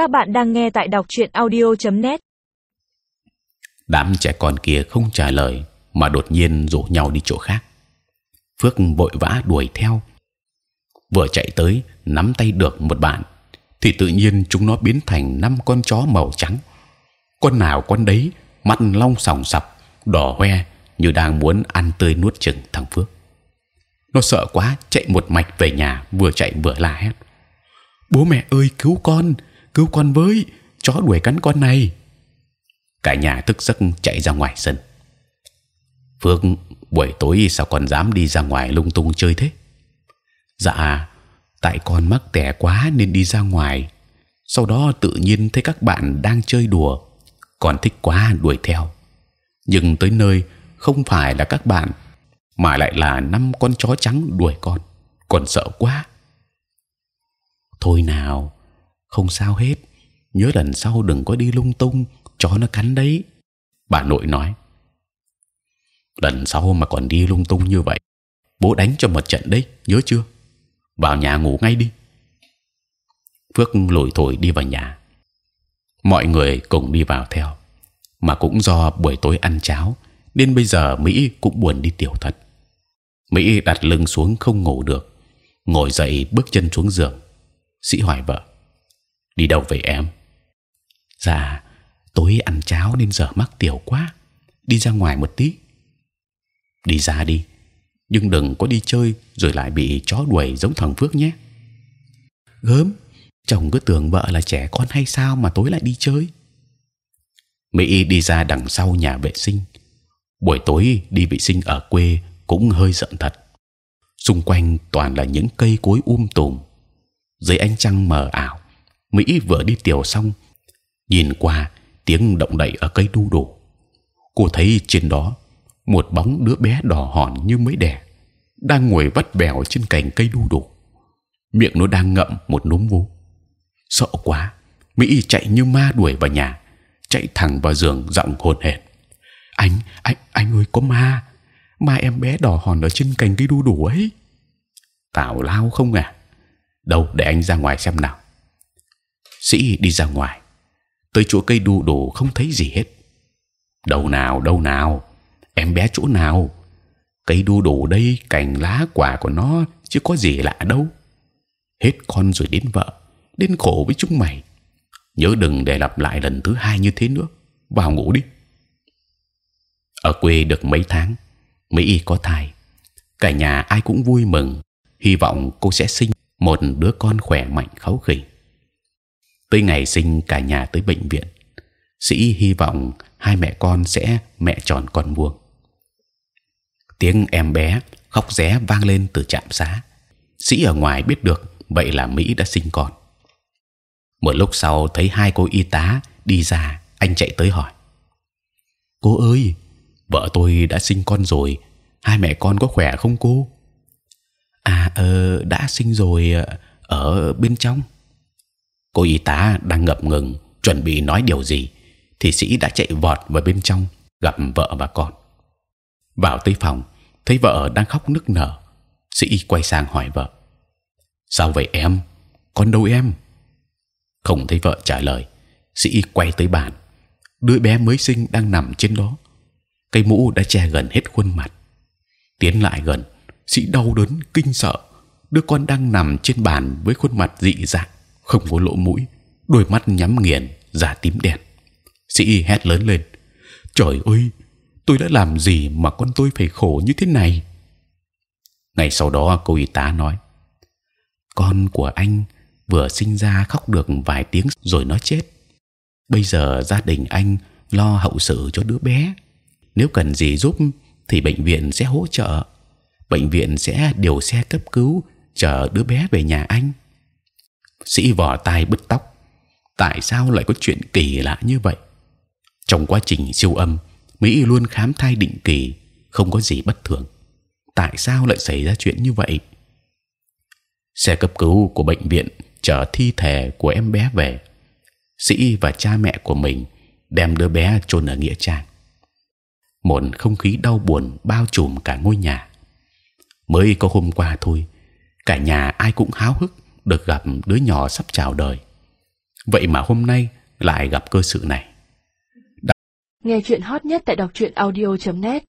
Các bạn đang nghe tại đọc truyện audio.net. Đám trẻ con kia không trả lời mà đột nhiên rủ nhau đi chỗ khác. Phước vội vã đuổi theo. Vừa chạy tới nắm tay được một bạn, thì tự nhiên chúng nó biến thành năm con chó màu trắng. Con nào con đấy, mắt long sòng sọc, đỏ hoe như đang muốn ăn tươi nuốt chừng thằng Phước. Nó sợ quá, chạy một mạch về nhà, vừa chạy vừa la hét: bố mẹ ơi cứu con, cứu con với, chó đuổi cắn con này. Cả nhà tức giấc chạy ra ngoài sân. Phước buổi tối sao còn dám đi ra ngoài lung tung chơi thế? Dạ, tại con mắc tẻ quá nên đi ra ngoài. Sau đó tự nhiên thấy các bạn đang chơi đùa, còn thích quá đuổi theo. Nhưng tới nơi không phải là các bạn, mà lại là năm con chó trắng đuổi con. Còn sợ quá. Thôi nào, không sao hết. Nhớ lần sau đừng có đi lung tung, chó nó cắn đấy. Bà nội nói. Lần sau mà còn đi lung tung như vậy, bố đánh cho một trận đấy, nhớ chưa? Vào nhà ngủ ngay đi. Phước lủi thổi đi vào nhà. Mọi người cùng đi vào theo, mà cũng do buổi tối ăn cháo nên bây giờ Mỹ cũng buồn đi tiểu thật. Mỹ đặt lưng xuống không ngủ được, ngồi dậy bước chân xuống giường. Sĩ hỏi vợ, đi đâu vậy em? Dạ, tối ăn cháo nên giờ mắc tiểu quá, đi ra ngoài một tí. Đi ra đi, nhưng đừng có đi chơi rồi lại bị chó đuổi giống thằng Phước nhé. Gớm, chồng cứ tưởng vợ là trẻ con hay sao mà tối lại đi chơi? Mỹ đi ra đằng sau nhà vệ sinh. Buổi tối đi vệ sinh ở quê cũng hơi giận thật. Xung quanh toàn là những cây cối um tùm. Dưới ánh trăng mờ ảo, Mỹ vừa đi tiểu xong, nhìn qua tiếng động đậy ở cây đu đủ. Cô thấy trên đó một bóng đứa bé đỏ hòn như mới đẻ đang ngồi vắt bèo trên cành cây đu đủ, miệng nó đang ngậm một núm vú. Sợ quá, Mỹ chạy như ma đuổi vào nhà, chạy thẳng vào giường giọng hồn hển. Anh, anh, anh ơi có ma, ma em bé đỏ hòn ở trên cành cây đu đủ ấy. Tào lao không à? Đâu để anh ra ngoài xem nào. Sĩ đi ra ngoài, tới chỗ cây đu đủ không thấy gì hết. Đâu nào, đâu nào, em bé chỗ nào? Cây đu đủ đây, cành lá quả của nó chứ có gì lạ đâu. Hết con rồi đến vợ, đến khổ với chúng mày. Nhớ đừng để lặp lại lần thứ hai như thế nữa. Vào ngủ đi. Ở quê được mấy tháng, Mỹ có thai, cả nhà ai cũng vui mừng, hy vọng cô sẽ sinh một đứa con khỏe mạnh kháu khỉnh. Tới ngày sinh cả nhà tới bệnh viện, sĩ hy vọng hai mẹ con sẽ mẹ tròn con vuông. Tiếng em bé khóc ré vang lên từ trạm xá. Sĩ ở ngoài biết được vậy là Mỹ đã sinh con. Một lúc sau thấy hai cô y tá đi ra, anh chạy tới hỏi: Cô ơi, vợ tôi đã sinh con rồi, hai mẹ con có khỏe không cô? À, ờ, đã sinh rồi ờ, ở bên trong. Cô y tá đang ngập ngừng chuẩn bị nói điều gì, thì sĩ đã chạy vọt vào bên trong gặp vợ và con. Vào tới phòng, thấy vợ đang khóc nức nở, sĩ quay sang hỏi vợ: sao vậy em? Con đâu em? Không thấy vợ trả lời, sĩ quay tới bàn, đứa bé mới sinh đang nằm trên đó, cây mũ đã che gần hết khuôn mặt. Tiến lại gần, sĩ đau đớn kinh sợ đứa con đang nằm trên bàn với khuôn mặt dị dạng không có lỗ mũi, đôi mắt nhắm nghiền, da tím đen. Sĩ hét lớn lên, trời ơi, tôi đã làm gì mà con tôi phải khổ như thế này? Ngày sau đó, cô y tá nói, con của anh vừa sinh ra khóc được vài tiếng rồi nó chết. Bây giờ gia đình anh lo hậu sự cho đứa bé. Nếu cần gì giúp thì bệnh viện sẽ hỗ trợ. Bệnh viện sẽ điều xe cấp cứu chở đứa bé về nhà anh. Sĩ vò tai bứt tóc. Tại sao lại có chuyện kỳ lạ như vậy? Trong quá trình siêu âm, Mỹ luôn khám thai định kỳ, không có gì bất thường. Tại sao lại xảy ra chuyện như vậy? Xe cấp cứu của bệnh viện chở thi thể của em bé về. Sĩ và cha mẹ của mình đem đứa bé chôn ở nghĩa trang. Một không khí đau buồn bao trùm cả ngôi nhà mới có hôm qua thôi cả nhà ai cũng háo hức được gặp đứa nhỏ sắp chào đời. Vậy mà hôm nay lại gặp cơ sự này. Nghe chuyện hot nhất tại đọc truyện audio .net.